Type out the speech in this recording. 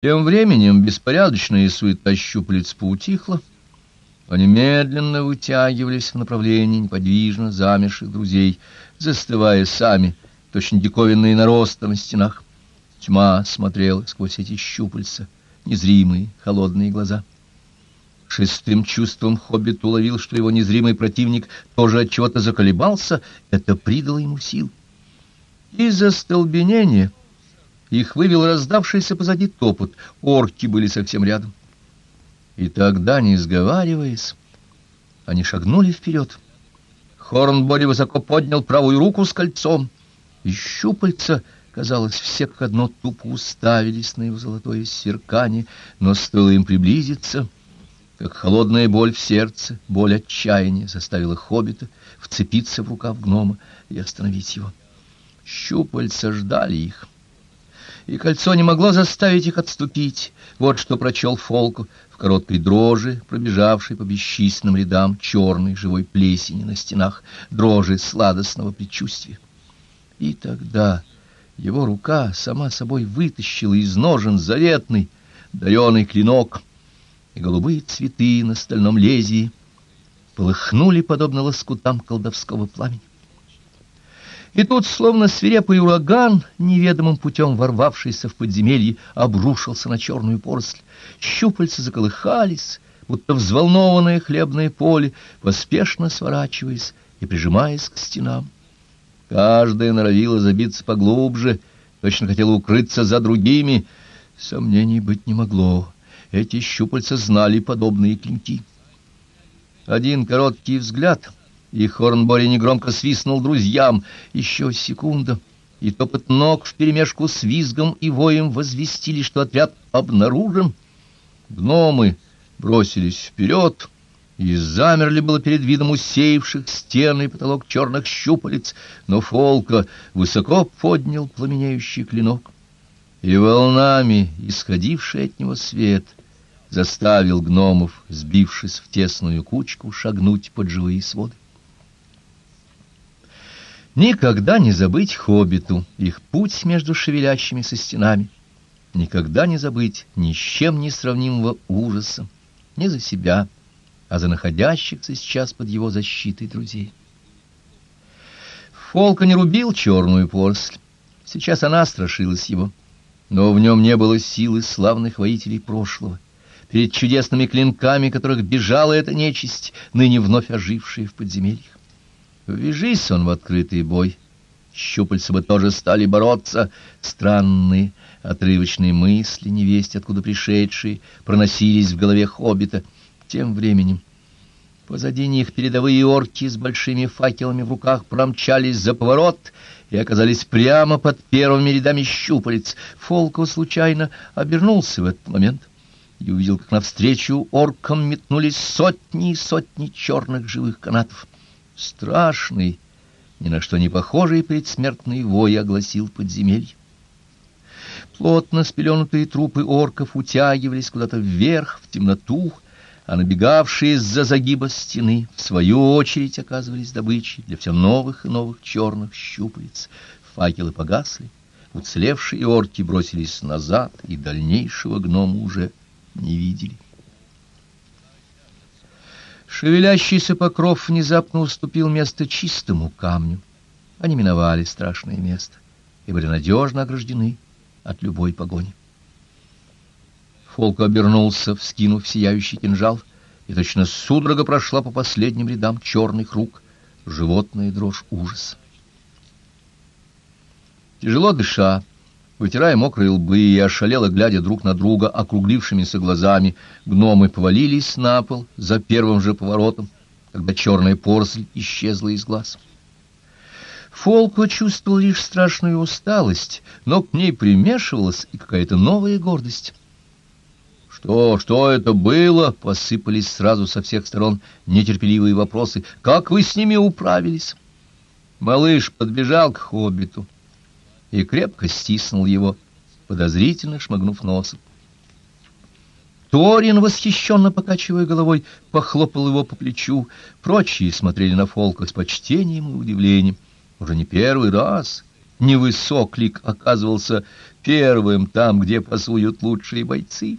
Тем временем беспорядочная суета щупалец поутихла. Они медленно вытягивались в направлении неподвижно замерших друзей, застывая сами, точно диковинные наросты на стенах. Тьма смотрела сквозь эти щупальца, незримые, холодные глаза. Шестым чувством хоббит уловил, что его незримый противник тоже от чего-то заколебался, это придало ему сил. Из-за столбенения их вывел раздавшийся позади топот, орки были совсем рядом. И тогда, не сговариваясь, они шагнули вперед. Хорнбори высоко поднял правую руку с кольцом, и щупальца, казалось, все как одно тупо уставились на его золотое сверкание, но стоило им приблизиться, как холодная боль в сердце, боль отчаяния заставила хоббита вцепиться в рукав гнома и остановить его. Щупальца ждали их и кольцо не могло заставить их отступить. Вот что прочел Фолку в короткой дрожи, пробежавшей по бесчисленным рядам черной живой плесени на стенах, дрожи сладостного предчувствия. И тогда его рука сама собой вытащила из ножен заветный, дареный клинок, и голубые цветы на стальном лезвии полыхнули, подобно лоскутам колдовского пламени. И тут, словно свирепый ураган, неведомым путем ворвавшийся в подземелье, обрушился на черную поросль. Щупальца заколыхались, будто взволнованное хлебное поле, поспешно сворачиваясь и прижимаясь к стенам. Каждая норовила забиться поглубже, точно хотела укрыться за другими. Сомнений быть не могло. Эти щупальца знали подобные клинки. Один короткий взгляд — и Хорнбори негромко свистнул друзьям. Еще секунда, и топот ног вперемешку с визгом и воем возвестили, что отряд обнаружен. Гномы бросились вперед и замерли было перед видом усеявших стены и потолок черных щупалец, но Фолка высоко поднял пламенеющий клинок, и волнами, исходивший от него свет, заставил гномов, сбившись в тесную кучку, шагнуть под живые своды. Никогда не забыть хоббиту их путь между шевелящимися стенами. Никогда не забыть ни с чем не сравнимого ужаса, не за себя, а за находящихся сейчас под его защитой друзей. Фолка не рубил черную поросль. Сейчас она страшилась его. Но в нем не было силы славных воителей прошлого. Перед чудесными клинками, которых бежала эта нечисть, ныне вновь ожившая в подземельях. Ввяжись он в открытый бой, щупальца бы тоже стали бороться. Странные отрывочные мысли, невесть откуда пришедшие, проносились в голове хоббита. Тем временем позади них передовые орки с большими факелами в руках промчались за поворот и оказались прямо под первыми рядами щупалец. Фолко случайно обернулся в этот момент и увидел, как навстречу оркам метнулись сотни и сотни черных живых канатов. Страшный, ни на что не похожий предсмертный вой огласил подземелье. Плотно спеленутые трупы орков утягивались куда-то вверх, в темноту, а набегавшие из-за загиба стены, в свою очередь, оказывались добычей для все новых и новых черных щупалец. Факелы погасли, уцелевшие орки бросились назад, и дальнейшего гнома уже не видели. Шевелящийся покров внезапно уступил место чистому камню. Они миновали страшное место и были надежно ограждены от любой погони. Фолк обернулся, вскинув сияющий кинжал, и точно судорога прошла по последним рядам черных рук, животная дрожь ужас. Тяжело дыша, Вытирая мокрые лбы и ошалело, глядя друг на друга округлившимися глазами, гномы повалились на пол за первым же поворотом, когда черная порсель исчезла из глаз. Фолко чувствовал лишь страшную усталость, но к ней примешивалась и какая-то новая гордость. «Что, что это было?» — посыпались сразу со всех сторон нетерпеливые вопросы. «Как вы с ними управились?» Малыш подбежал к хоббиту и крепко стиснул его, подозрительно шмыгнув носом. Торин, восхищенно покачивая головой, похлопал его по плечу. Прочие смотрели на Фолка с почтением и удивлением. Уже не первый раз невысоклик оказывался первым там, где пасуют лучшие бойцы.